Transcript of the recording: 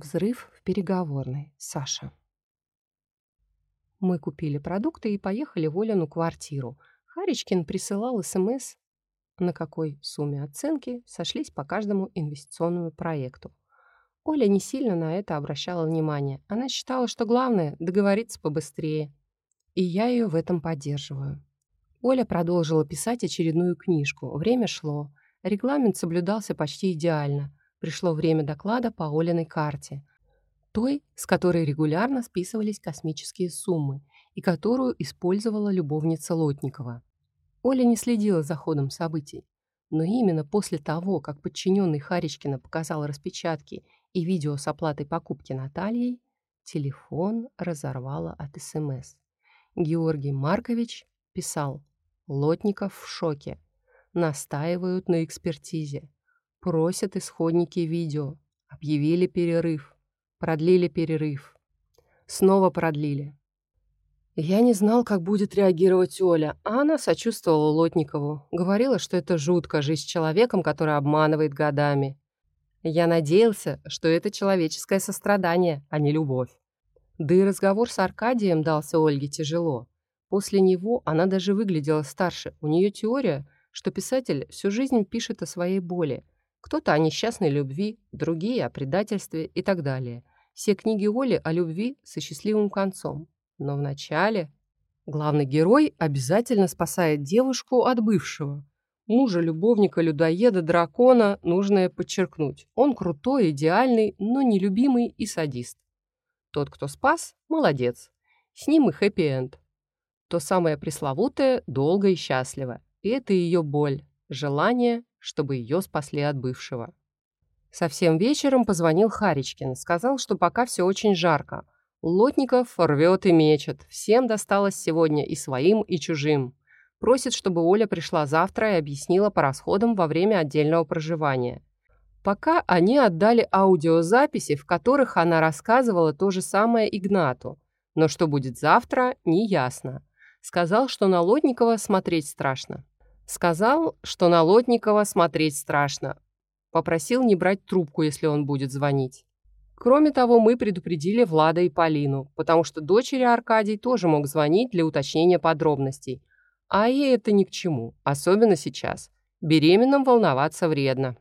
Взрыв в переговорной. Саша. Мы купили продукты и поехали в Олину квартиру. Харичкин присылал СМС, на какой сумме оценки сошлись по каждому инвестиционному проекту. Оля не сильно на это обращала внимание. Она считала, что главное — договориться побыстрее. И я ее в этом поддерживаю. Оля продолжила писать очередную книжку. Время шло. Регламент соблюдался почти идеально. Пришло время доклада по Олиной карте. Той, с которой регулярно списывались космические суммы и которую использовала любовница Лотникова. Оля не следила за ходом событий. Но именно после того, как подчиненный Харичкина показал распечатки и видео с оплатой покупки Натальей, телефон разорвало от СМС. Георгий Маркович писал «Лотников в шоке. Настаивают на экспертизе. Просят исходники видео. Объявили перерыв. Продлили перерыв. Снова продлили. Я не знал, как будет реагировать Оля, а она сочувствовала Лотникову. Говорила, что это жутко жить с человеком, который обманывает годами. Я надеялся, что это человеческое сострадание, а не любовь. Да и разговор с Аркадием дался Ольге тяжело. После него она даже выглядела старше. У нее теория, что писатель всю жизнь пишет о своей боли, кто-то о несчастной любви, другие о предательстве и так далее. Все книги Оли о любви со счастливым концом. Но вначале главный герой обязательно спасает девушку от бывшего. Мужа, любовника, людоеда, дракона, нужно подчеркнуть. Он крутой, идеальный, но нелюбимый и садист. Тот, кто спас, молодец. С ним и хэппи-энд. То самое пресловутое «долго и счастливо». И это ее боль, желание, чтобы ее спасли от бывшего. Совсем вечером позвонил Харичкин, сказал, что пока все очень жарко. Лотников рвет и мечет, всем досталось сегодня и своим, и чужим. Просит, чтобы Оля пришла завтра и объяснила по расходам во время отдельного проживания. Пока они отдали аудиозаписи, в которых она рассказывала то же самое Игнату. Но что будет завтра, не ясно. Сказал, что на Лотникова смотреть страшно. Сказал, что на Лотникова смотреть страшно. Попросил не брать трубку, если он будет звонить. Кроме того, мы предупредили Влада и Полину, потому что дочери Аркадий тоже мог звонить для уточнения подробностей. А ей это ни к чему, особенно сейчас. Беременным волноваться вредно.